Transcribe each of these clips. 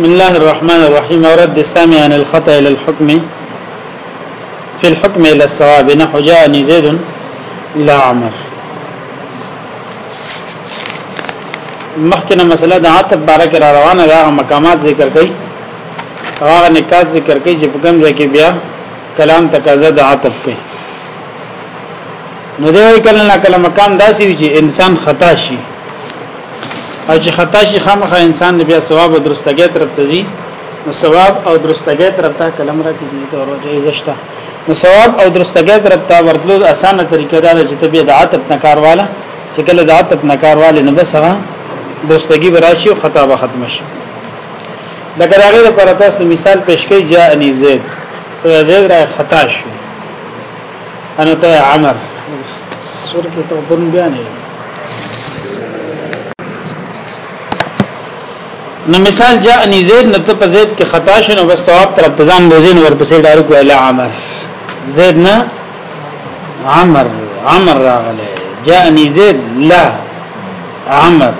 بسم الله الرحمن الرحيم ورد السامع عن الخطأ إلى الحكم في الحكم إلى الصواب نحو جاءني زيد لا عمر مخکنه مسله د عتب بارک را روانه ده مقامات ذکر کړي هغه نکات ذکر کړي چې په کوم ځای کې بیا کلام تقاضا د عتب کوي نو دوی کله کله مقام داسي وي چې انسان خطا شي او چې خطا شي خامخا انسان بیا ثواب او درستګۍ طرف ته ځي نو ثواب او درستګۍ طرف ته کلم را کیږي ته ورته زشته نو ثواب او درستګۍ طرف ته ورتلو اسانه طریقه ده چې ته بیا د عادت نه کارواله چې کله د عادت نه کارواله نه بس هغه درستګي براشي او خطا به ختم شي لکه هغه لپاره تاسو مثال پیش کړئ جاء انی زید زید را خطا شو انا ته عمر سور کې ته بن بیا نه نو مثال جاءني زید نو ته په زید کې خطا شنو بس ثواب تر ابتزام بوزین ورپسې ډایرک ویل عمر زید نه عمر عمر راغله جاءني زید لا عمر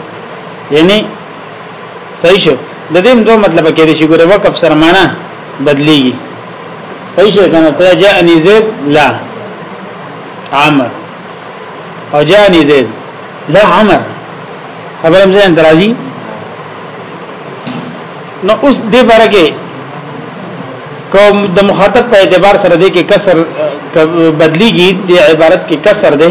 یعنی صحیح شو د دې دوه مطلب کې دي چې ګوره وقف سره معنا بدليږي صحیح شو کنه ته جاءنی زید لا عمر او جاءنی زید لا عمر خبرم زین درازی نو اوس دې باره کې کوم د مخاطب په اعتبار سره دې کې کسر بدلیږي د عبارت کې کسر دی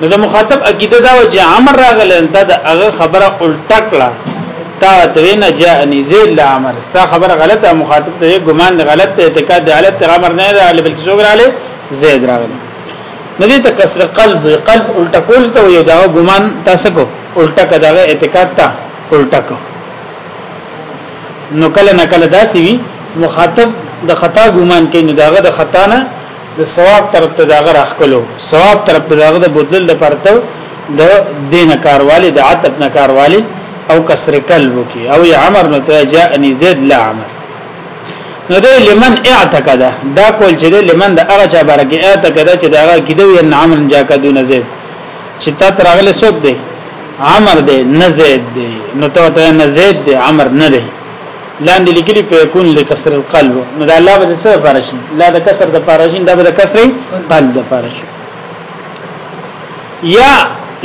نو د مخاطب عقیده دا و چې امر راغله ته د هغه خبره الټه کړه تا توینا جاءنی زید لامر ستا خبره غلطه مخاطب ته ګمان غلط ته اعتقاد غلط ته امر نه راغله بلکې څوګ راغله زید راغله ندی ته کسر قلب قلب الټه کول ته یو دا ګمان تاسو کو الټه کداغه اعتقاد ته الټه کو نو کله نکله داسي وي مخاطب د خطا ګمان کوي نو داغه د خطا نه د ثواب طرف ته داغه راخلو ثواب طرف ته داغه د بدل د پرته د دین کاروالي د عتب نه کاروالي او کسر کلب کی او عمر نو ته جاءنی زید لا عمر نو د لمن اعتقد دا کول چې لمن د هغه چا برکه اعتقد چې دا هغه کیدو یا عمر جا کدو نه زید چې تا ترغله سوک دی عمر دی نه زید دی نو ته ته نه زید دی عمر نه دی لاندې لیکلي په يكون لكسر القلب نو دا لا به د څه لپاره شي لا د کسر د لپاره شي دا به د کسر قلب د لپاره شي یا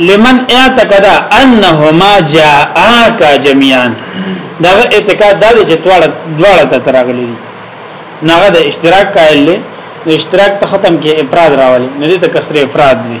لمن اعتقد انهما جاءاك جميعا دا اعتقاد دا چې دواړه دواړه ته ترغلي ناغه د اشتراک قائل له اشتراک ته ختم کې افراد راولي نه دي ته کسر افراد وي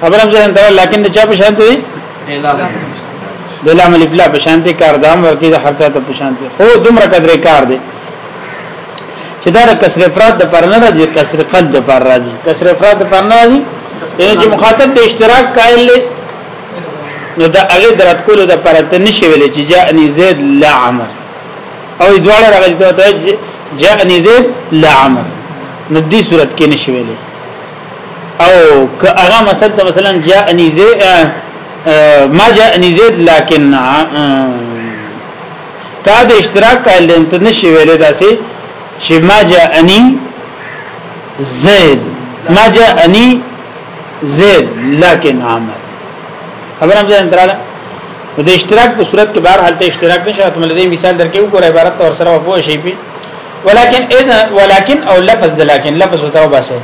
خبرم ځان دا لکن د چا په شان دی د لام الف لا په شان دی کار دام ورکی د حرف ته په شان دی خو دومره قدرې کار دی چې دا د کسر افراد د پر نه راځي کسر قد د پر راځي کسر افراد د پر نه راځي یعنی چې مخاطب د اشتراک قائل دی نو دا هغه درات کولو د پر ته نشي ویل چې جاءني زید لا عمر او دواړه راغلي ته جاءني زید لا عمر نو دې صورت کې نشي ویلې او که هغه مثلا مثلا جاءني زيد ما جاءني زيد لكن تا د اشتراک کول دي ته نشي ویلې داسې چې ما جاءني زيد ما جاءني زيد لكن عمر خبر هم ځان تراله د اشتراک په صورت کې بهر حالت اشتراک نشه ته ملي مثال درکې وګوره عبارت تور سره وپوه شي په ولكن اذا ولكن او لفظ د لكن لفظ او توبه سه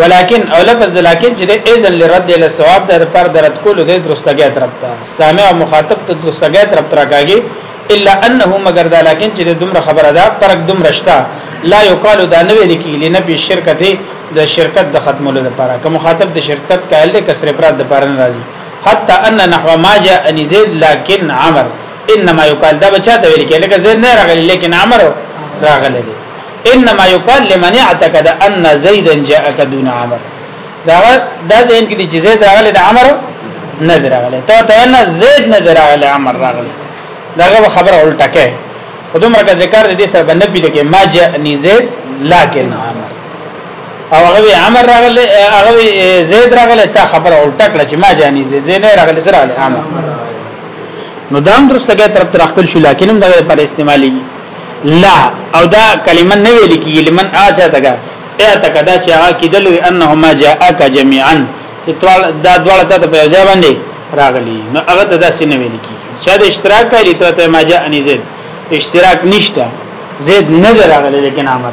ولكن او لفظ د لكن چې د اذن لرد له ثواب د پر درت کول د درستګی طرف ته سامع او مخاطب ته درستګی طرف ته راکاږي الا انه مگر دا لكن چې د دومره خبره ده پرک دومره شته لا یقال دا نه ویل کی لنبی شرکت د شرکت د ختمولو لپاره که مخاطب د شرکت کایل د کسر پرات د پاره ناراضي حتی ان نحو ما جاء ان زید لكن عمر انما یقال دا بچا ته ویل کېږي لکه زید نه راغلی لیکن عمر راغلی دی انما یقال لمن اعتقد ان زیدا جاءك دون عمر دا دا زین کې چې زید راغلی د عمر نه راغلی ته ته نه زید نه راغلی عمر راغلی دا خبره الټه کې خدومره کا ذکر دې سره باندې پیل کې ما جاء زید لكن عمر او هغه عمر راغلی هغه زید راغلی تا خبره الټه کړه چې ما جاء زید زید نه راغلی سره عمر نو دام درسته کې طرف تر خپل شو لکن هم دغه پر استعمالي لا او دا کلمه نه ویل کی لمن اجا دغه اعتق دا چې هغه کیدل انهما جاءک جميعا چې دا دواړه ته په ځای باندې راغلي نو هغه ته داسې نه ویل کی چې د اشتراک کوي ته ما جاء اني زید اشتراک نشته زید نه راغلی لیکن امر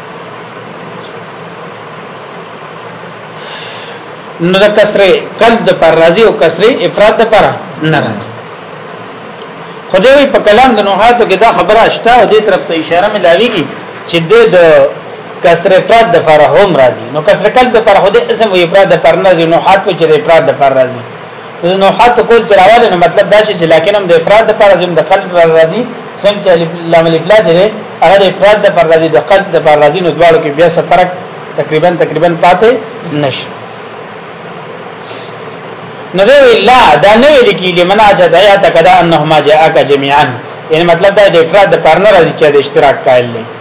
نو د کسره کل د پر راضی او کسره افراد د پر ناراض خدای په کلام د نوحاتو کې دا خبره شته او دې طرف ته اشاره ملاويږي چې د کسره افراد د پر هم راضی نو کسره کل د پر خدای اسم او افراد د پر ناراض نوحات چې د افراد د پر راضی نو حتی کول چې راواله نو مطلب دا شي چې لکن هم د افراد د پر زم د قلب پر راځي څنګه چې لام الف لا جره هغه د افراد د پر راځي د قلب د پر راځي نو دواړو کې بیا څه فرق تقریبا تقریبا پاتې نشي نو دی لا دا نه ویل کی لمن اجد یا تکدا انهما جاءک جميعا یعنی مطلب دا د افراد د پر نه راځي چې د اشتراک قائل نه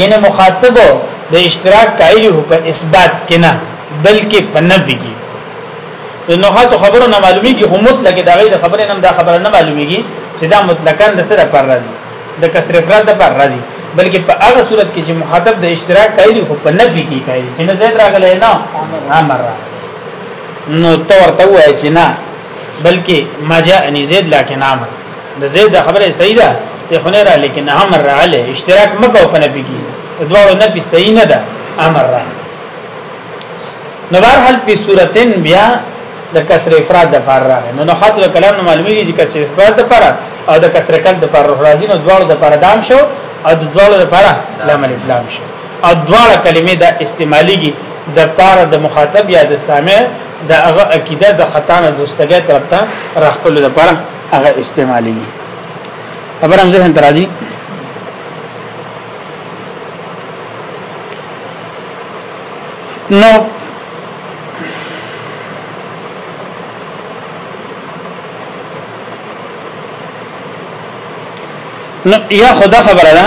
یعنی مخاطب د اشتراک قائل هو په اثبات کې نه بلکې په نفي کې د نوحات خبرو نه معلومیږي هم مطلق دا غي د خبرې نم دا خبره نه معلومیږي چې دا مطلقاً د سره پر راځي د کسر افراد د پر راځي بلکې په هغه صورت کې چې مخاطب د اشتراک قائل هو په نفي کې قائل چې نه زید راغلی نه امر نو تور ته وای چې نه بلکې ما جاءني زید لكن عمر د زید خبره صحیح ده ته خو نه را لیکن امر را علی اشتراک مکو په نبی کې دواړو نبی صحیح نه ده امر را نو بهر حال په صورتن بیا د کسر افراد د پر راغی نو خط د کلام نو معلومیږي چې کسر افراد د پر او د کسر کل د پر راځي نو دواړو د پر دام شو او د دواړو د پر لامل افلام شو او دواړه کلمې د استعماليږي د پاره د مخاطب یا د سامع د هغه عقیده د خطا نه دوستګه طرف ته راخلو د پاره هغه استعماليږي خبرم ذهن ترازی نو نو یا خدا خبره ده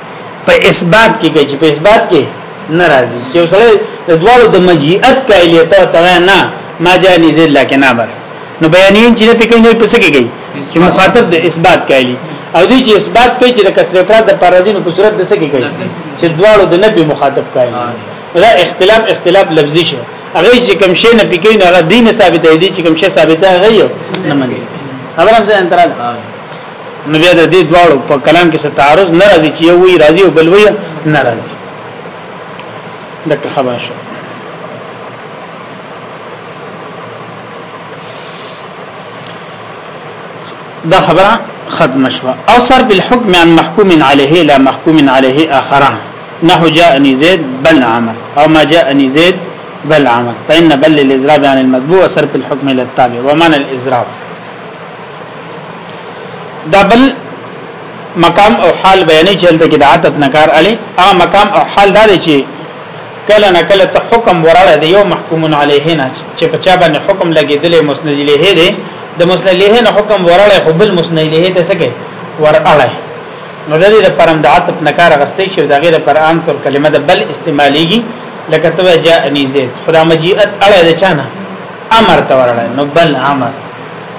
په اثبات کې کوي چې په اثبات کې ناراضي چې سره د دوالو د مجیئت کایلیت او تغه نه ما جاء نزل لکن امر نو بیانین چې په کې نه پس کې کوي چې مخاطب د اثبات کایلی او دې چې اثبات کوي چې د کسر افراد د پارادین په صورت د سکه کوي چې دوالو د نبی مخاطب کایلی دا اختلاف اختلاف لفظي شو هغه چې کوم شی نه پکې نه هغه دین ثابت دی چې کوم شی ثابت هغه یو نه مني خبره هم ځان تراله نو بیا د دې دواړو په کلام کې څه تعارض نه راځي چې یو وی راځي او بل وی نه راځي دغه خبره شو دا خبره ختم شوه او سر بالحكم عن محكوم عليه لا محكوم عليه اخره نحو جاءني زيد بل عمر او ما جاءني زيد بل عمل فإن بل الإزراب عن المتبوع وصرف الحكم إلى التابع ومعنى الإزراب دبل مقام او حال بیانې چې دلته کې د عادت نکار علي هغه مقام او حال دا دی چې کله نه کله ته حکم وراله دی یو محکوم علیه نه چې په چا باندې حکم لګیدل مسند الیه دی د مسند الیه نه حکم وراله خو بل مسند الیه ته سکه وراله نو د دې لپاره د عادت نکار غستې چې دغه لپاره عام طور کلمه د بل استعماليږي لکه تو جاءنی زید خدا مجیت اړه د چانه امر تورړ نو بل امر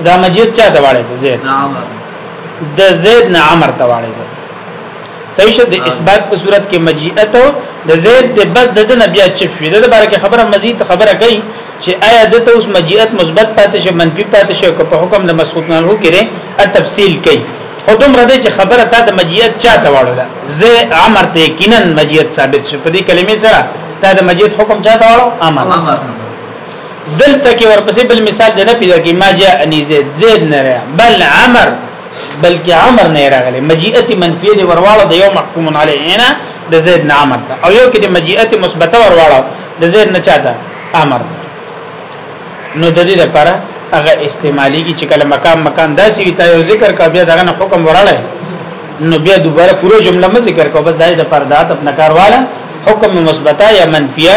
دا مجید چا ته واړی دی زید د زید نه عمر ته واړی دی صحیح شه د اثبات په صورت کې مجیئت د زید د بد د نبی چپ شوی د باره کې خبره مزید خبره کوي چې آیا د اوس مجیئت مثبت پاتې شه منفي پاتې شه که په حکم د مسعود نه هو کړي ا تفصیل کوي خودم رده چې خبره تا د مجیت چا ته واړو ده زه امر ته کینن مجیت ثابت شو په دې کلمې سره تا د مجیت حکم چا ته واړو امر دلته کې ورپسې بل مثال دی نه پیدا کی ما جاء انی زید زید نه را بل عمر بلکې عمر نه راغلی مجیئت منفیه دی ورواړو د یو محکوم علیه نه د زید نه عمر دا او یو کې د مجیئت مثبته ورواړو د زید نه چاته عمر نو د دې لپاره هغه استعمالي کی چې کله مقام مکان داسې وي ته یو ذکر کا بیا دغه حکم وراله نو بیا دوباره پوره جمله م ذکر کو بس دای د پردات خپل کارواله حکم مثبته یا منفیه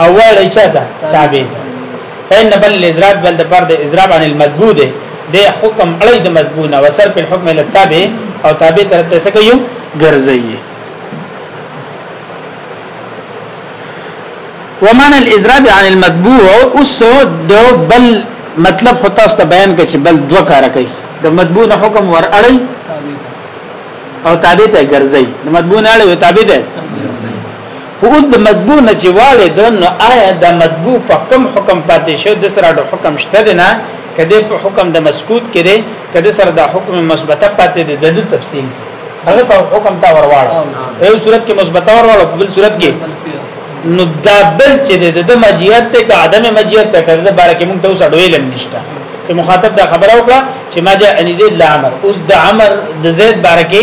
او وایي چې دا تابع فإن بل الإزراب بل د پر د إزراب عن المدبود د حکم اړي د مدبونه وسر په حکم له تابع او تابع تر څه کوي ګرځي ومن الإزراب عن المدبوع اوس د بل مطلب خو تاسو ته بیان کړي بل دوه کار کوي د مدبونه حکم ور اړي او تابع ته ګرځي د مدبونه اړي او تابع ته خو اوس د مطبوع نه چې واړې ده نو آیا د مطبوع په کم حکم پاتې شو د سره د حکم شته دی نه کده په حکم د مسکوت کې دی کده سره د حکم مثبته پاتې دی د تفصیل سره هغه په حکم تا ورواړه یو صورت کې مثبته ورواړه په بل صورت کې نو دا بل چې د مجیت ته که عدم مجیت ته کړه د بارے کې موږ ته اوس اډویل نشته چې مخاطب دا خبره وکړه چې ما جاء انزید لامر اوس د امر د زید بارے کې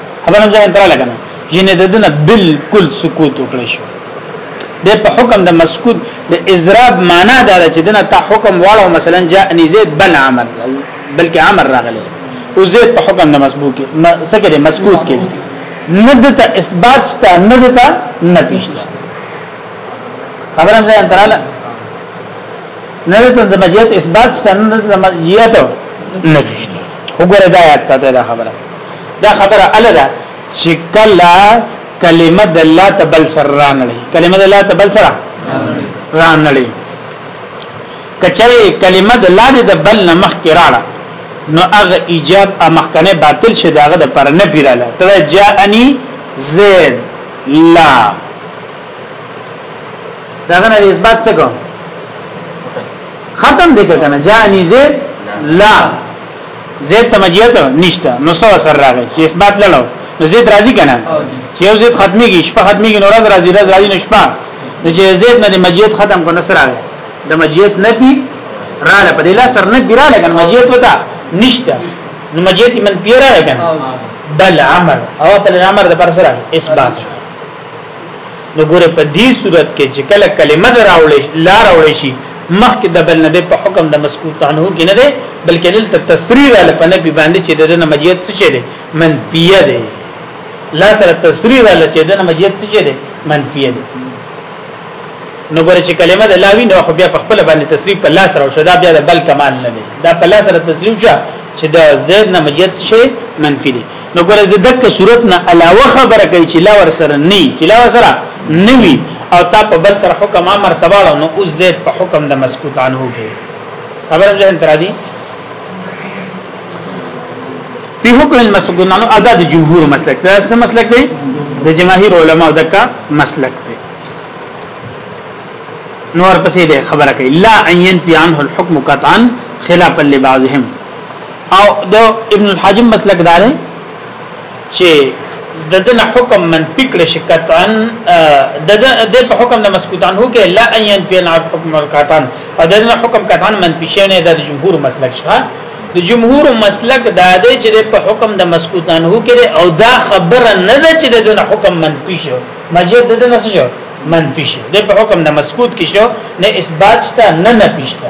خبره ځان تر لګنه ینه د دنه بالکل سکوت وکړي شو د په حکم د مسکوت د اضراب معنا دا چې دنه ته حکم واړو مثلا جاءني زید بن عمر بلکې عمر راغلی او زید په حکم د مسبوق سکه مسکوت کې نه د ته اثبات شته نه د ته نه پیښته خبره ځان تر لګنه نه د مجیت اثبات شته نه د مجیت نه پیښته وګوره دا یاد ساته دا خبره دا خبره اله ده چې کله کلمه د الله تبل سره رانړي کلمه د الله تبل سره رانړي کچره کلمه د الله د بل نه مخ کې راړه نو هغه ایجاب ا مخکنه باطل شه داغه د پر نه پیراله تر جاءنی زید لا داغه نه اثبات څه کوم ختم دې کنه جاءنی زید لا زید ته مجیت نشته نو سو سر راغی چې اثبات لړو نو زید راضی کنه چې یو زید ختمي کی شپه ختمي کی نو راز راضی راز راضی نشپا نو چې زید نه مجیت ختم کو نو سر راغی د مجیت نه پی را له په دلا سر نه بیره لګن مجیت وتا نشته نو مجیت من پیره لګن بل عمر او بل عمر د پر سره اثبات نو ګوره په دې صورت کې چې کله کلمه دراولې لا راولې شي مخکې د بل نه د په حکم د مسکوت عنه کې نه ده بلکې دلته تصریح را لپنه به باندې چې د نه مجیت څه چي ده منفیه ده لا سره تصریح را لچې د نه مجیت څه چي ده منفیه ده نو ګوره چې کلمه د لاوی نو خو بیا په خپل باندې تصریح په لاس راو شدا بیا د بل کمال نه ده دا په لاس سره تصریح شه چې د زید نه مجیت شي منفي دي نو ګره د دک صورت نه علاوه خبره کوي چې لا ور سره نه چې لا ور سره نه وي او تا په بل سره حکم امر تباړو نو اوس زید په حکم د مسکوت عنه کې خبره مې ځین ترازی په حکم المسکوت عنه ادا د جمهور مسلک دا څه مسلک دی د جماهیر علما دکا مسلک دی نور پسې ده خبره کوي لا ان ينفي عنه الحكم قطعا خلافا لبعضهم او د ابن الحجم مسلک دار چې د دنه حکم من پکړه شکتان د د په حکم د مسکوتان هو کې لا ان ين بين حکم الکاتان او د دنه حکم کاتان من پښنه د جمهور مسلک شه د جمهور مسلک دا دی چې په حکم د مسکوتان هو کې او دا خبره نه ده چې د دنه حکم من پښه مجید د دنه څه منفي شي د حکم نه مسکوت کې شو نه اثبات شته نه نفي شته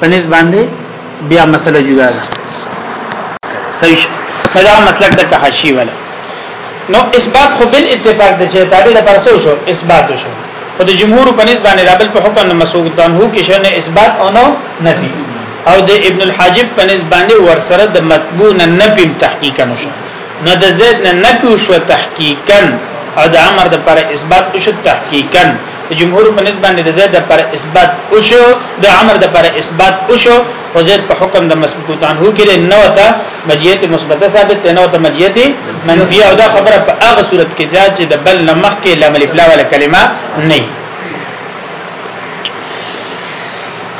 په نس باندې بیا مسله جدا ده صحیح دا مسلک د کحشی ولا نو اثبات خو بل اتفاق د چې تعبیر پر څه شو اثبات شو خو د جمهور په نس باندې رابل په حکم د مسعود دان هو کې شنه اثبات او نو نفي او د ابن الحاجب په نس باندې ورسره د مطبوع نه نفي تحقیقا شو نو د زید نه نفي شو تحقیقا او د امر د پر اثبات شو تحقیقا جمهور په نسبت باندې د زید پر اثبات او شو د عمر د پر اثبات او شو خو زید په حکم د مسبوت عنه کې نو ته مجیت مثبته ثابت نو ته مجیت منفی او دا خبره په هغه صورت کې جاء چې د بل نمخ کې لامل ابلا ولا کلمه نه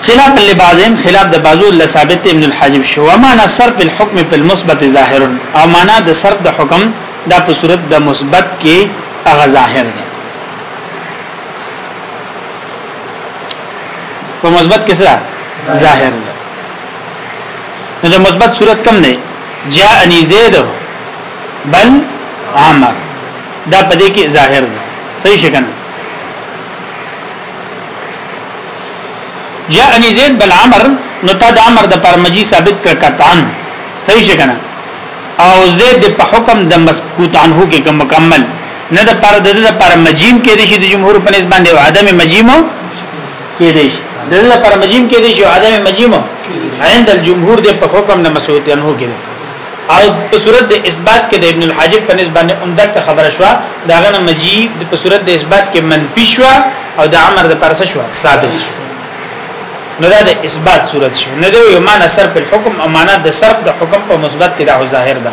خلاف لبعضهم خلاف د بعضو لثابت ابن الحاجب شو ومعنى صرف الحكم في المثبت ظاهر او معنا د صرف د حکم دا په صورت د مثبت کې هغه ظاهر دی په مثبت کې سره ظاهر ده نو د مثبت صورت کم نه جاءني زید بل عمر دا پدې کې ظاهر ده صحیح شګنه جاءني زید بل عمر نو تا د عمر د پرمجي ثابت کړ کتان صحیح شګنه او زید په حکم د مسکوت عنه کې مکمل نه د پر د د پر مجیم کې دي چې د جمهور په نسبت باندې عدم مجیم کې دي د د پر مجیم کې دي چې عدم مجیم عند الجمهور د په حکم نه مسعود نه هو کې او په صورت د اثبات کې د ابن الحاجب په نسبت باندې عمدک خبره شو دا غنه مجیب د په صورت د اثبات کې منفي شو او د عمر د پرسه شو ثابت شو نو دا د اثبات صورت شو نه دی یو معنا سر په حکم او معنا د سر د حکم په مثبت کې دا ظاهر ده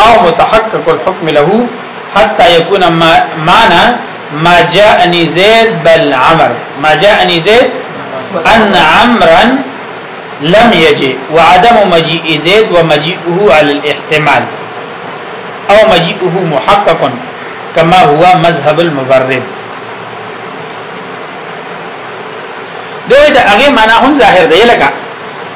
او متحقق الحكم له حتى يكون معنا ما جاءني زيد بل عمر ما جاءني زيد ان عمرا لم يجي وعدم مجيء زيد ومجيئه على الاحتمال او مجيئه محقق كما هو مذهب المبرد دوی دا اغی مانا هم ظاہر دی لکه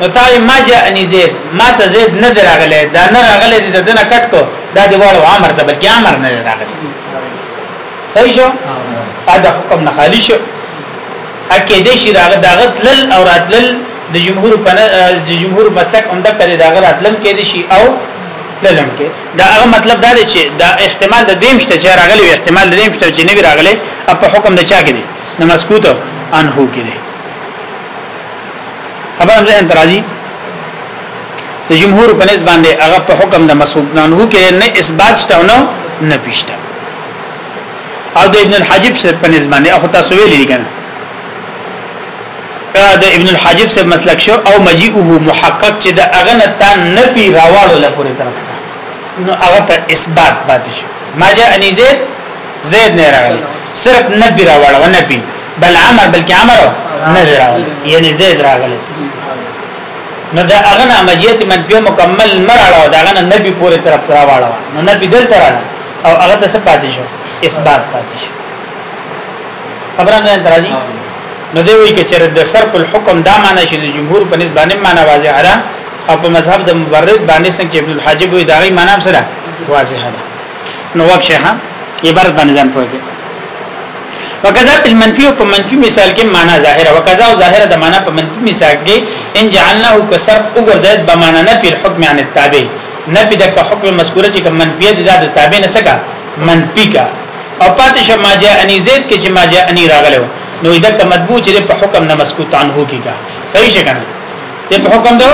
نو تا ما جاءني زید ما ته زید نه دراغله دا نه راغله د دنه کټ کو دا دی وړو امر ته بلکې امر نه راغله صحیح شو دا حکم نه خالی شو اکه دې شي راغ داغه تلل او راتلل د جمهور په د جمهور مسلک هم دا کړي داغه راتلم کې دي شي او تللم کې دا هغه مطلب دا دی چې دا احتمال د دیم شته چې راغلی احتمال د دیم شته چې نه راغلی په حکم د چا کې دي نو مسکوت انه کې دي خبرم ذهن تراځي د جمهور په نسبت باندې هغه په حکم د مسعود نن هو کې نه اثبات شته نو نه پښته او د ابن الحاجب سره په نسبت باندې اخو تاسو ویلې دي کنه د ابن الحاجب سره مسلک شو او مجيئه محقق چې د هغه نه تا نه پی راوړل له پوره طرف نو هغه ته اثبات پاتې شو ما جاء اني زید زید نه راغلی صرف نبی راوړل نه پی بل عمر بلکې عمر نه راغلی یعنی زید راغلی نو دا هغه نه مجیت منفی مکمل مراړه دا هغه نه نبی پورې طرف ترا واړه نو نبی دل ترا او هغه ته څه پاتې شو اثبات پاتې شو خبره نه درازي نو دی وی کچر د صرف الحكم دا معنی شي د جمهور په نسبت باندې معنی واضح ده او په مذهب د مبرد باندې څنګه ابن الحاجب وی دا غي معنی سره واضح ده نو وکشه ها عبارت باندې ځان پوهه وکذا په منفي او په منفي مثال کې معنا ظاهره وکذا او ظاهره د معنا په منفي مثال کې ان جعلناه کسر وګرځید به معنا نه په حکم عن التابع نه په دغه حکم مذکوره چې کوم منفي د د تابع نه سکا منفي کا او پاتې شما جاء ان زید کې چې ما جاء ان راغلو نو دغه مطبوع چې په حکم نه مسکوت عنه کیږي صحیح څنګه ته په حکم دو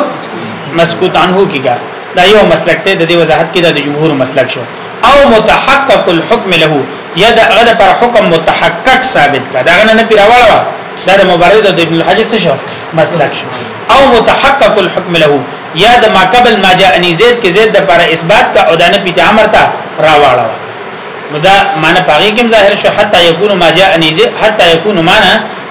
مسکوت عنه کې ګار دا یو مسلک ته د دې وضاحت کې د جمهور مسلک شو او متحقق الحكم له یا دا غد پر حکم متحقق ثابت کا دا نه پیراواله دا د مبرد د ابن الحجر څه شو مسلک شو او متحقق الحكم له یا د ما قبل ما جاء ان زید کې زید د پر اثبات کا او دانه پیته امر تا راواړه نو دا معنی پاګه کوم ظاهر شو حتا یکون ما جاء ان زید حتا یکون معنی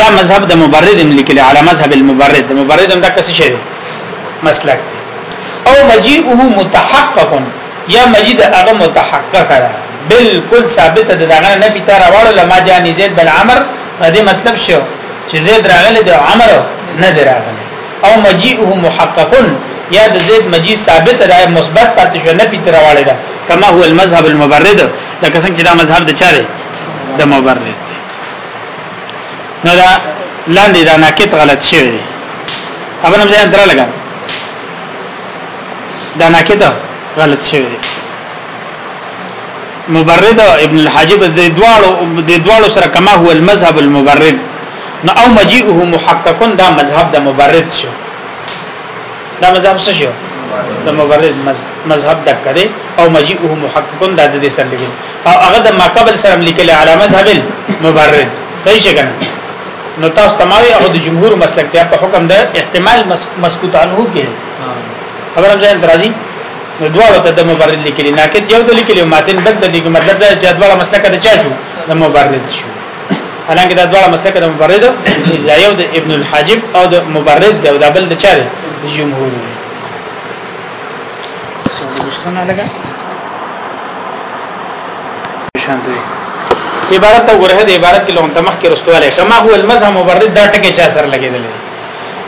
دا مذهب د مبرد هم لیکل علی مذهب المبرد د مبرد هم دا کس شی مسلک دی او مجيئه متحقق یا مجید هغه متحقق ده بالکل ثابت ده دغه نبی ته راوړل لما جاني زید بن عمر دې مطلب شو چې زید راغله د عمر نه دراغله او مجيئه محقق یا د زید مجید ثابت ده مثبت پاتې شو نبی ته راوړل کما هو المذهب المبرد دا څنګه چې دا مذهب د چا دی د مبرد دی نو دا لاندې دا ناکت غلط شوی دی اوبه نه ځان درا لګا دا ناکت غلط شوی دی مبرد ابن الحاجب د دوالو د دوالو سره کما هو المذهب المبرد نو او مجيئه محققون دا مذهب د مبرد شو دا مذهب څه شو د مبرد مذهب د کړي او مجيئه محققون د دې سره لیکل او هغه د ماقبل سره لیکل علی مذهب مبرد صحیح څنګه نو تاسو تمامي او د جمهور مسلک ته په حکم د احتمال مسکوت عنه کې خبرم ځان درازي نو دواړو ته د مبرد لیکل نه کې یو د لیکل ماتن بل د لیکل مطلب دا چې دواړه مسلک ته چا شو د مبرد شو حالانکه دا ډول مسلک د مبرد دا یو د ابن الحاجب او د مبرد دی او دا بل د چا دی جمهور دی عبارت او ورهد عبارت کې لون تمخ کې رسواله کما هو المذهب مبرد دا ټکي چا سر لګیدل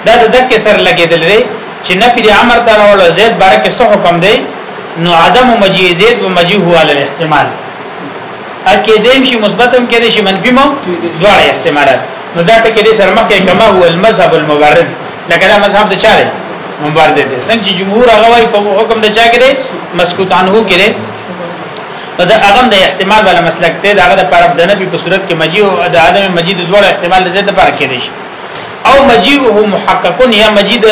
دا د دک سر لګیدل دی چې نفي د امر ته راول زید بارکه څه حکم دی نو عدم مجیزید و مجیه هو علی الاحتمال اکه دیم شي مثبت هم کېدې شي منفي مو دواړه احتمالات نو دا ټکي دې سره مخکې کما هو المذهب المبرد لکه دا مذهب د چاره مبرد دي څنګه چې جمهور هغه وايي په حکم د چا کې دې مسکوت عنه کې دې نو دا هغه د احتمال ولا مسلک ته دا د پرب د نبی په صورت کې مجیء او د عدم مجید دوه احتمال زیات پر کې دي او مجیء هو محققون یا مجید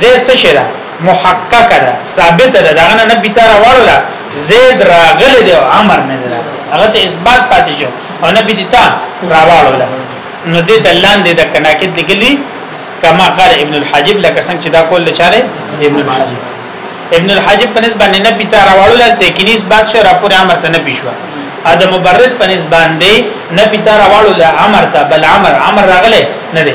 زید څه شي ده محقق ده ثابت ده دغه نه نبی تعالی وړلا زید راغله دی امر نه ده هغه ته اثبات پاتې شو او نبی دې تا راوړلا نو دې د لاندې د کناکت لګلی کما قال ابن الحاجب لکه څنګه چې دا کول لچاره ابن الحاجب ابن الحاجب په نسبت باندې نبی ته راوړل ته کې نس باد شو را پورې امر ته نه پیښو ا د مبرد په نسبت باندې نبی ته راوړل امر ته بل امر امر راغله نه دی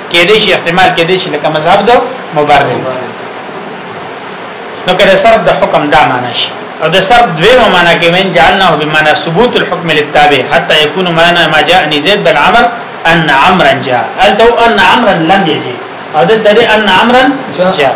کې دې شي احتمال کې دې شي لکه مذهب د مبرر نو کله سر د حکم دا معنی شي او د سر دویمه معنی کې وین جعلنا به معنی ثبوت الحكم للتابع حتى يكون معنی ما جاء زيد بن عمر ان عمرا جاء قال ان عمرا لم يجي او دلته ان عمرا جاء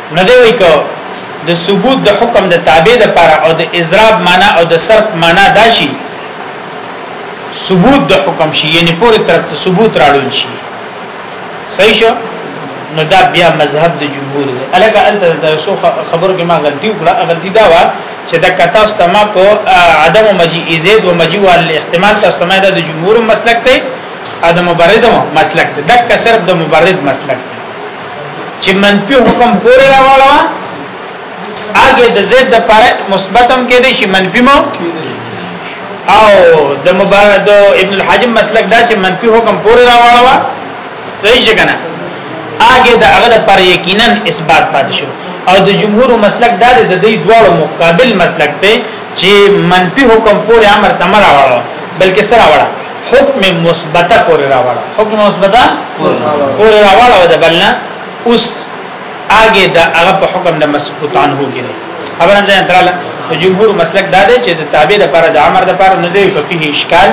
نه دی وای کو د ثبوت د حکم د تابع د پر او د اضراب معنا او د صرف معنا داشي ثبوت د حکم شي یعنی پورې تر ثبوت راړل شي صحیح شو نو دا بیا مذهب د جمهور دی الګ انت د سو خبرو کې ما غلطي وکړه غلطي دا و چې دا کتا استما په عدم مجی زید و مجی وال احتمال ته استما د جمهور مسلک دی ادم مبرد مسلک دی دک صرف د مبرد مسلک دی چې منفي حکم پورې راوړوا هغه د زید د پر مثبتم کې دي شي منفي مو او د مبارک د ابن الحجم مسلک دا چې منفي حکم پورې راوړوا صحیح څنګه هغه د هغه پر یقینا اثبات پات شو او د جمهور مسلک دا د دې دواړو مقابل مسلک ته چې منفي حکم پورې امر تمر راوړوا بلکې سره راوړوا حکم مثبته پورې راوړه حکم مثبته پورې راوړه د بلنا اوس اګه د هغه په حکم د مسکوت عنه کې دی خبره ده تراله جمهور مسلک دا دی چې د تابع د پر د امر د پر نه دی په فيه اشکال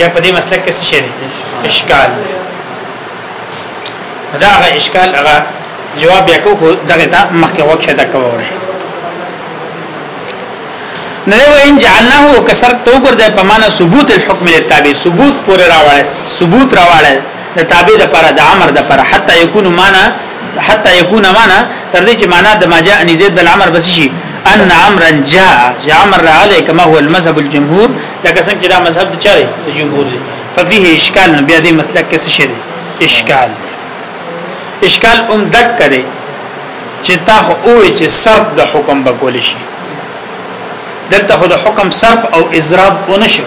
یا په دې مسلک کې څه شي اشکال دا هغه اشکال هغه جواب یې کو دغه ته مخکې وخت شته کوره نه و ان جعلناه کسر تو ګرځي په معنا ثبوت الحكم للتابع ثبوت پر راوړل ثبوت راوړل د تابع د پر د امر د پر حتی یکون معنا حتی یکون معنا تر دې چې معنا د ماجا ان زید بل امر بس شي ان امرا جاء جاء امر راغلی کما هو المذهب الجمهور لکه څنګه چې دا مذهب د چاره د جمهور دی ففيه اشکال نه بیا دې مسلک کې څه شي اشکال اشکال هم دک کړي چې تا هو چې سر د حکم بکول شي دلته خو د حکم صرف او اضراب ونشو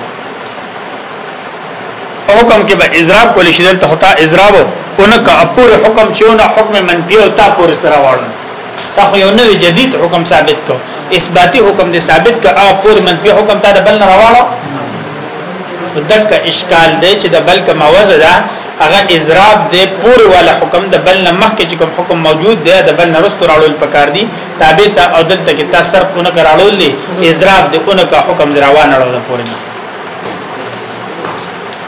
حکم کې به اضراب کول شي دلته هتا اضراب اونکه اپور حکم چونه حکم منفي او تا پور سره وړل تا خو یو نوی جدید حکم ثابت کو اثباتی حکم دې ثابت کا اپور منفي حکم تا د بل نه راوړل دک اشکال دی چې د بل کوم وزه ده هغه اضراب دی پور ولا حکم د بل نه مخکې کوم حکم موجود دی د بل نه رستور اړول پکار دی تابع ته او دلته کې تاسو سر کو نه کراړول دي اضراب دې کو نه کا حکم دراوان اړول پورې نه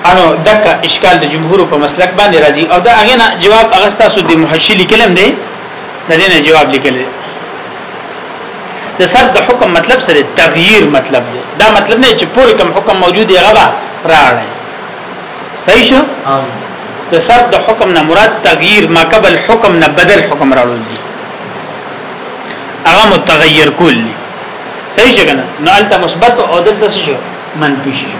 انو دغه اشکال د جمهور په مسلک باندې راځي او دا هغه نه جواب هغه تاسو د محشی لیکلم دی د دې نه جواب لیکل دی د سر د حکم مطلب سره تغییر مطلب دی دا مطلب نه چې پوری کوم حکم موجود دی هغه راړی صحیح شو د سر د حکم نه مراد تغییر ما قبل حکم نه بدل حکم راوړل دي هغه متغیر کول دي صحیح څنګه نو البته مثبت او دلته څه شو منفي شي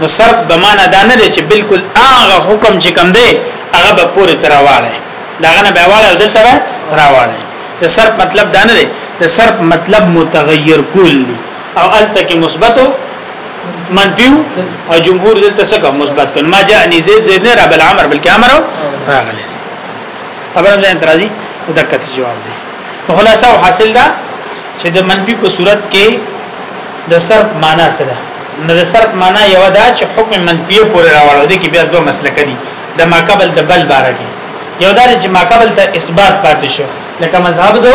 نو صرف د معنا دا نه دی چې بالکل هغه حکم چې کوم دی هغه به پوره تر واړی دا غنه به واړی دلته به راواړی د صرف مطلب دا نه دی د صرف مطلب متغیر کول دي او البته کې مثبت منفي او جمهور دلته څه کوم مثبت کړي ما جاء ني زيد زيد نه رب العمر بلکې امر راغلی خبره ځان ترازی او دقت جواب دی نو خلاصه او حاصل دا چې د منفي په صورت کې د صرف معنا څه ده نو د صرف معنا یو دا چې حکم منفي پورې راوړل دي کې بیا دوه مسلک دي د ما قبل د بل بار کې یو دا چې ما قبل ته اثبات پاتې شو لکه مذهب دو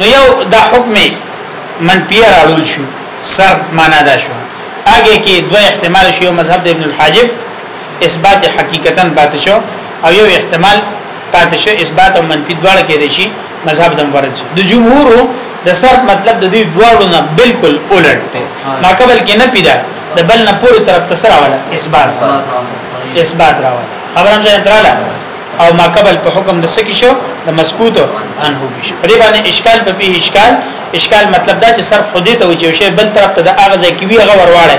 نو یو دا حکم منفی راول شو سر معنا دا شو هغه کې دوه احتمال شو مذهب د ابن الحاجب اثبات حقیقتا پاتې شو او یو احتمال پاتې شو اثبات او منفی دواړه کې دي شي مذهب د مبارز د جمهور د سر مطلب د دې دواړو نه بالکل الټ دی ما قبل کې نه پیدا د بل نه پوری طرف تسرا ولا اثبات اثبات راوړ خبرم ځای تراله او ما قبل په حکم د سکی شو د مسکوت انه کې شو په دې باندې اشکال په به اشکال اشکال مطلب دا چې سر خودي ته وجو شي بل طرف ته د اغه ځای کې وی هغه ورواړي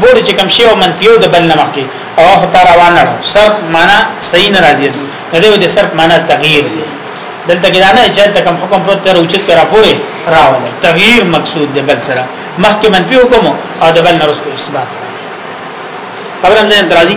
بور چې کم شی او منفیو د بل نه مخکي او هغه تر روانه سر معنا صحیح نه راځي نو دې سر معنا تغییر دی دلته کې نه چې د کوم حکم پر تر اوچت کرا پوره راول تغییر مقصود دی بل سره مخکې منفي حکم او د بل نه رسو اثبات خبرم ځین درازي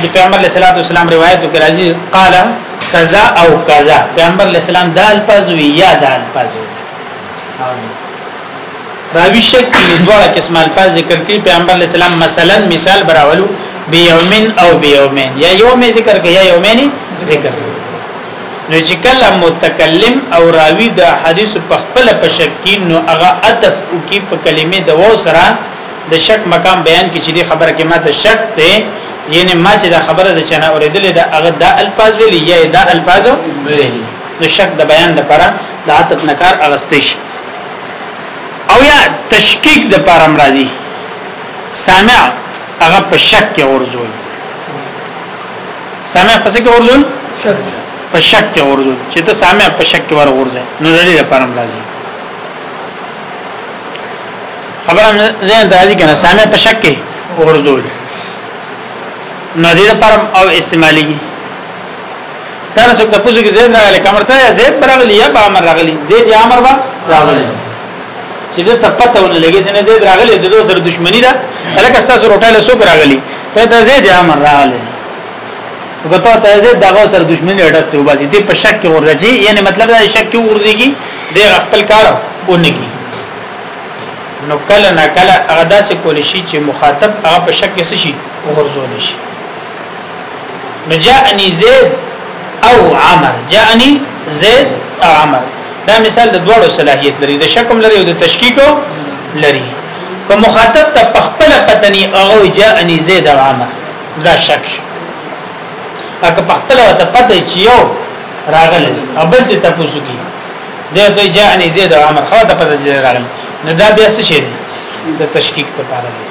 د پیغمبر علیه الصلاۃ والسلام روایت کې راځي قال کذا او کذا پیغمبر علیه السلام دال پزوی یا دال پزوی راوی شک دواړه قسم الفاظ ذکر کړي پیغمبر علیه السلام مثلا مثال براولو بیومن او بیومین یا یوم ذکر کړي یا یومین ذکر کړي نو چې کله متکلم او راوی د حدیث په خپل په شک کې نو هغه عطف کوي په کلمې د و سره د شک مقام بیان کی چې دې خبره کې ما ته شک ته یعنی ما چې دا خبره د چنه اوریدلې دا هغه دا الفاظ ویلي یا دا الفاظ ویلي د شک د بیان لپاره د عتب نکار اغستې شي او یا تشکیک د لپاره مرضی سامع هغه په شک کې ورزول سامع په څه کې ورزول په شک کې ورزول چې ته سامع په شک کې ورغورځي نو لري د لپاره مرضی خبره نه درځي کنه سامع په شک کې ورزول نو دې لپاره او استعمالي تر څو د پوزو کې زید راغلی کمر ته زید راغلی یا به امر راغلی زید یا امر به راغلی چې د تپته ونه لګي چې نه زید راغلی د دوه سره دښمنی ده الکه ستاسو روټه له سوق راغلی ته د زید یا امر راغلی وګته ته زید دغه سره دښمنی اډسته وباسي دې په شک کې ورځي یعنی مطلب دا شک کې ورځيږي د خپل کار ونګي نو کله نه کله هغه داسې کول شي چې مخاطب هغه په شک کې شي وګرځول شي نو جاءني زید او عمر جاءني زید او عمر دا مثال د دوړو صلاحیت لري د شکم لري او د تشکیک لري که مخاطب ته پخپل پتنی او جاءني زید او عمر دا شک شي اګه پخپل ته پته چې یو راغلی او بل ته تاسو کی دا دوی جاءني زید او عمر خو ته په دې راغل نه دا بیا څه شي د تشکیک ته پاره دی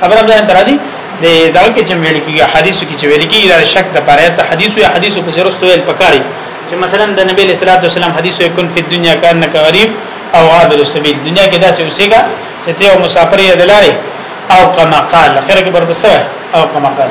خبر هم ځان درازي د دا کې چې ویل کېږي حدیثو کې چې ویل کېږي دا شک د پاره ته حدیثو یا حدیثو په سرستو ویل پکاري چې مثلا د نبی صلی الله علیه وسلم حدیثو کن فی دنیا کان غریب او عابر السبیل دنیا کې داسې اوسېګا چې ته مسافر یې دلاري او کما قال خیر کې بربسه او کما قال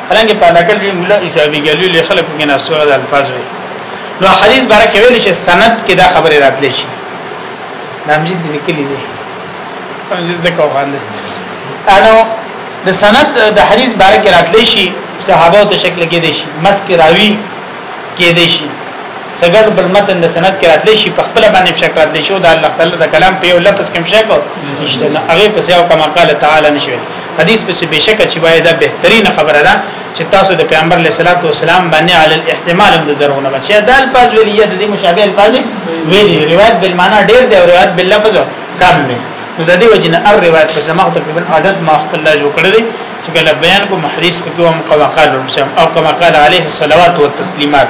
حالانکه په لکل کې مولا ایثابي ګلوی له خلکو کې ناسوره د الفاظ وي نو حدیث باره کې ویل چې سند کې دا خبره راتلی شي نامجید دې کلی دی نامجید زکه وخاندل انو د سند د حدیث باره کې راتلی شي صحابه ته شکل کې دي شي مسکراوی کې دي شي سګړ بل متن د سند کې راتلی شي په خپل باندې شک راتلی شو د الله تعالی د کلام په یو لفظ کې شک نشته نه هغه په سیاو کما قال تعالی نشوي حدیث په به شک چې باید دا بهترین خبره ده چې تاسو د پیغمبر علیه الصلاۃ والسلام باندې علی الاحتمال هم درونه بچي دا الفاظ ویلي د دې مشابه الفاظ ویلي روایت بل معنا ډیر دی او روایت بل لفظ کم دی نو د دې وجنه ار روایت په سماعت په عادت ما خپل لا جوړ کړی چې کله بیان کوم حدیث په کوم کما قال مسلم او کما قال عليه الصلوات والتسلیمات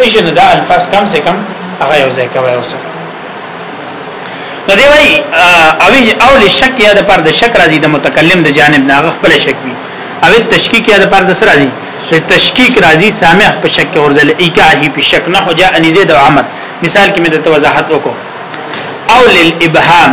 ایجه نه دا الفاظ کم سے کم هغه یو ځای کوي اوسه نو دی وای او او لشک یا د پر د شک راځي د متکلم د جانب نه خپل شک وي او تشکیک یا د پر د سر راځي چې تشکیک راځي سامع په شک کې ورزل ایکاهی په شک نه هو جاء ان زید او عمل مثال کې مې د توضاحت وکړو او للابهام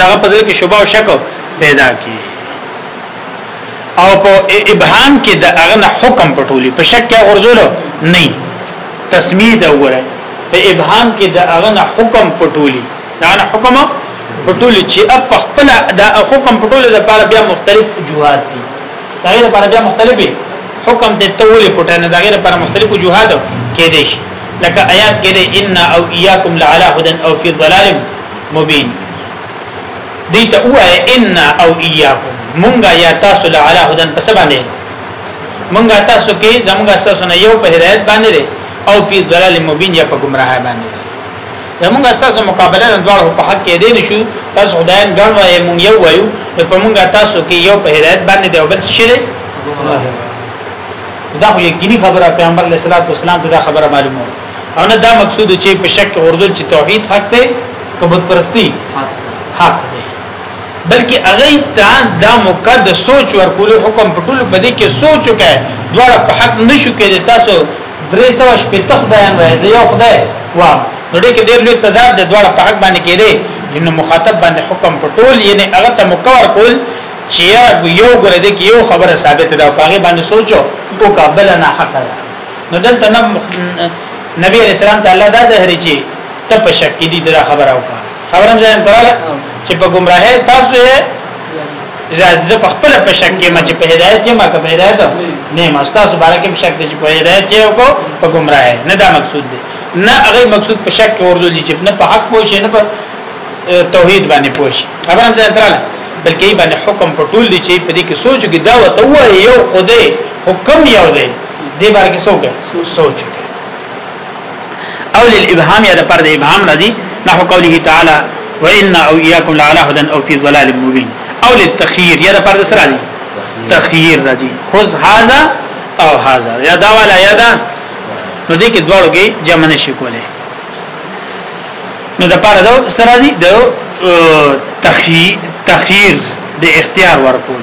دا په ځل کې شوبه او شک پیدا کی او په ابهام کې د اغنه حکم پټولی په شک کې ورزول نه تسمیه دا وره په ابهام کې د اغنه حکم پټولی دا نه حکم پټولی چې په خپل د حکم پټولی د پاره بیا مختلف جوهات دي دا غیر لپاره بیا مختلفي حکم د تولې پټنه دا غیر لپاره مختلف جوهات کې دي لکه آیات کې ان او اياکم لعلى هدن او في ضلال مبين دي ته وای ان او اياكم مونږه یا تاسو له علا هدن پس باندې مونږه تاسو کې زمونږه تاسو نه یو په هدایت باندې دي او په ضلال مبين یا په گمراه باندې زمونږه تاسو مقابله نه دواړو په حق کې دي نشو تاسو خدایان ګڼ وای مونږ یو وایو په مونږه تاسو کې یو په هدایت باندې دی او بل شي دا خو یقیني خبره پیغمبر علیه الصلاۃ والسلام دا خبره معلومه او نه دا مقصود چې په شک اوردل چې توحید حق دی کبوت پرستی حق دی بلکې هغه ته دا موقع د سوچ ورکول حکم په ټول بده کې سوچ وکړي دواړه په حق نشو کېدای تاسو درې سو شپې ته خدایان راځي یو خدای وا نو دې کې ډېر لوی تضاد د دواړه په حق باندې کېدای نو مخاطب باندې حکم په ټول یعنی هغه ته موقع ورکول چې یو ګره دې کې یو خبره ثابته ده په هغه باندې سوچو او کابل نه حق ده نو دلته نبی علیہ السلام ته الله دا ظاهر چی ته په شک کې دي دا خبره وکړه خبره ځان کړه چې په گمراهه تاسو یې زه په خپل په شک کې ما چې په هدایت یې ما که په هدایت نه ما تاسو باندې کې شک دي چې په هدایت یې او په گمراهه نه دا مقصود دی نه هغه مقصود په شک کې ورزول دي چې نه په حق پوه شي نه په توحید باندې پوه شي خبره ځان کړه بلکې باندې حکم په ټول دي چې په دې کې سوچ کې دا وته یو خدای حکم یو دی دې بار کې سوچ سوچ او للابهام یا د پر د ابهام راځي نحو قوله تعالی وان او اياكم لعلى هدى او في ضلال مبين او للتخير یا د پر د سره راځي تخير راځي خذ هذا او هذا یا دا ولا یا دا نو دې کې دواړو کې جمع نشي کوله نو د پر د سره راځي د تخير د اختیار ورکول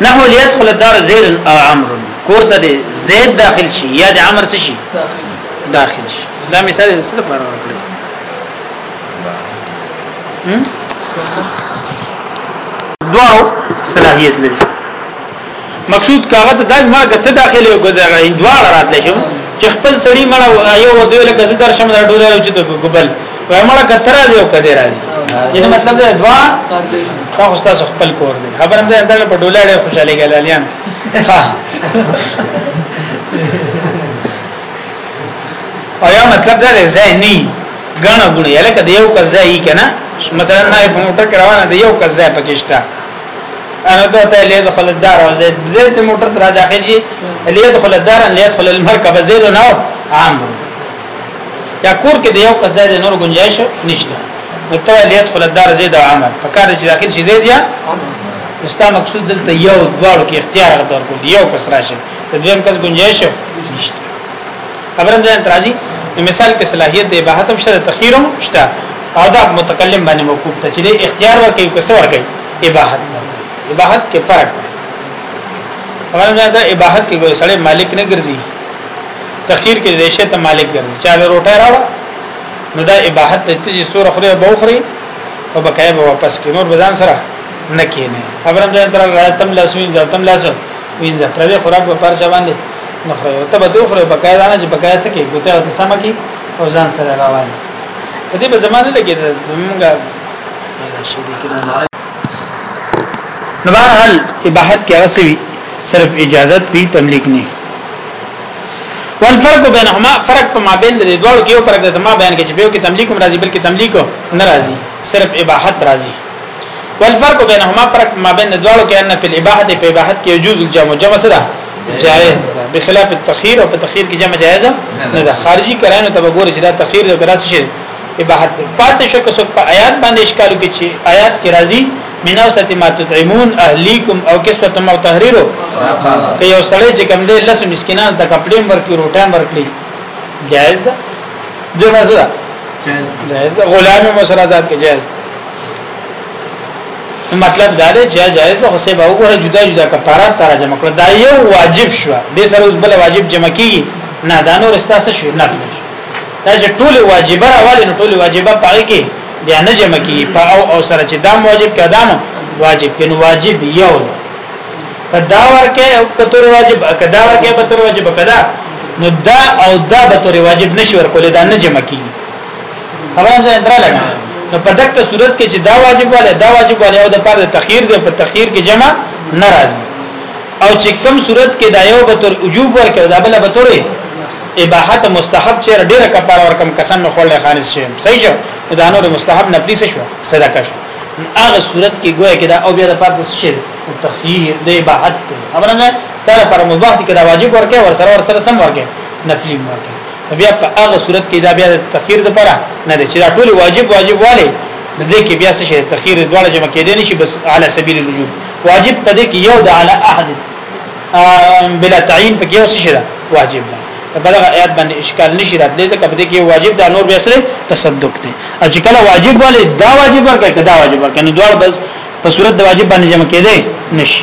نحو ليدخل الدار زيد او عمرو کوته دې زید داخل شي یا د عمر څه شي داخل شي دا مثال د څه لپاره ورکړي دوه صلاحیت لري مقصود کاغه ته دای ما ګټه داخله او ګذر دوه راتل شو چې خپل سړی مړ یو ودوی لکه زه درشم دا ډوله چې ته ګبل وای مړه کتر راځي او کدی راځي یعنی مطلب دا دوا تاسو تاسو خپل کور دی خبرم ده اندل په ډوله ډېر خوشاله ګلالیان ها او یا مطلب دا ذهني غاڼه غونې لکه دیو کزای کنه مثلا نه په موټر کې روانه دی یو کزای پکشتا انا ته ته لید خلدار او زید زید موټر تر داخل شي لید خلدار لید خل المرکب زید نو عام یا کور کې د یو کس ځای د نور گنجائش نشته نو ته ولې تدخل الدار زید عامه فکر چې داخل شي زید یا استا مقصود دلته یو دواړو کې اختیار غوړ کول یو کس راشي د دویم کس گنجائش نشته خبره ده ترازی مثال کې صلاحیت د اباحت هم شته تخیر هم شته او دا متکلم باندې موقوف ته چې اختیار ورکړي کس ورکړي اباحت اباحت کې فرق دی خبره ده اباحت کې ګوي سړی مالک نه ګرځي تخیر کې د شی ته مالک ګرځي چا له روټه راو نو دا اباحت ته چې سوره خوري به خوري او بقای به واپس کې نور بزان سره نه کینه ابرم ځان تر راتم لاسوین ځاتم لاسو وینځه پر دې خوراک په پر ځوان دي نو خو ته به دوه خوري بقای دانه چې بقای سکه ګوته ته سم کی او ځان سره راوړي په دې به زمانه لګي موږ دا شي دي کړو نو بهرحال اباحت کې اوسوي صرف اجازت وی تملیک نه والفرق بینهما فرق په مابین د دوړو کې یو فرق د ما بیان کې چې یو کې تملیک هم راځي بلکې تملیک نه راځي صرف اباحت راځي والفرق بینهما فرق ما بین د دوړو کې ان په اباحه په اباحت کې جزء الجمع جمع سره جائز ده بخلاف التخير او په تخير کې جمع جائز نه ده خارجي کراینو ته وګوره چې دا تخير د ګراس شي اباحت پاتې شو که څوک په آیات باندې اشکالو کې چې آیات کې راځي من اوسط ما تطعمون اهلیکم او کسوتهم او تحریر که یو سړی چې کم دی لس مسکینان ته کپړې ورکړي روټه ورکړي جائز ده جمع زړه جائز ده غلام مسر آزاد کې جائز مطلب دا دی چې جائز ده خو سه به وګوره جدا جدا کفارات تر جمع کړ دا یو واجب شو د سره اوس بل واجب جمع کیږي نه دا نور استاسه شو نه دا چې ټول واجبہ راواله نو ټول واجبہ پای کې بیا نه جمع کی په او او سره چې دام واجب کدام واجب کین واجب یو کدا ورکه او کتور واجب کدا ورکه به تور واجب کدا نو دا او دا به تور واجب نشي ورکول دا نه جمع کی خبرم ځان درا لګا نو په دغه صورت کې چې دا واجب والے دا واجب والے او د پاره تخیر دی په تخیر کې جمع ناراضي او چې کم صورت کې دا یو به تر وجوب ورکړي دا بل به تر اباحت مستحب چې ډیره کفاره ورکم قسم نه خورل خالص شي صحیح جو دا نور مستحب نه پلیس شو صدقه شو هغه صورت کې ګویا کې دا او بیا د پات شي تخییر د اباحت امر نه سره پر مباح کې دا واجب ورکه ور سره ور سره سم ورکه نفلی ورکه بیا په هغه صورت کې دا بیا د تخییر لپاره نه دی چې دا ټول واجب واجب والے د دې کې بیا څه شي تخییر دواړه جمع کېدل نشي بس علی سبیل الوجوب واجب په دې کې یو د علی احد بلا تعین په کې یو څه ده واجب ده په دغه آیات باندې اشکال نشي راتلی ځکه په دې کې واجب ده نور به سره تصدق دی او چې کله واجب والے دا واجب ورکړي کدا واجب ورکړي نو دوړ بس په صورت د واجب باندې جمع کېده نشي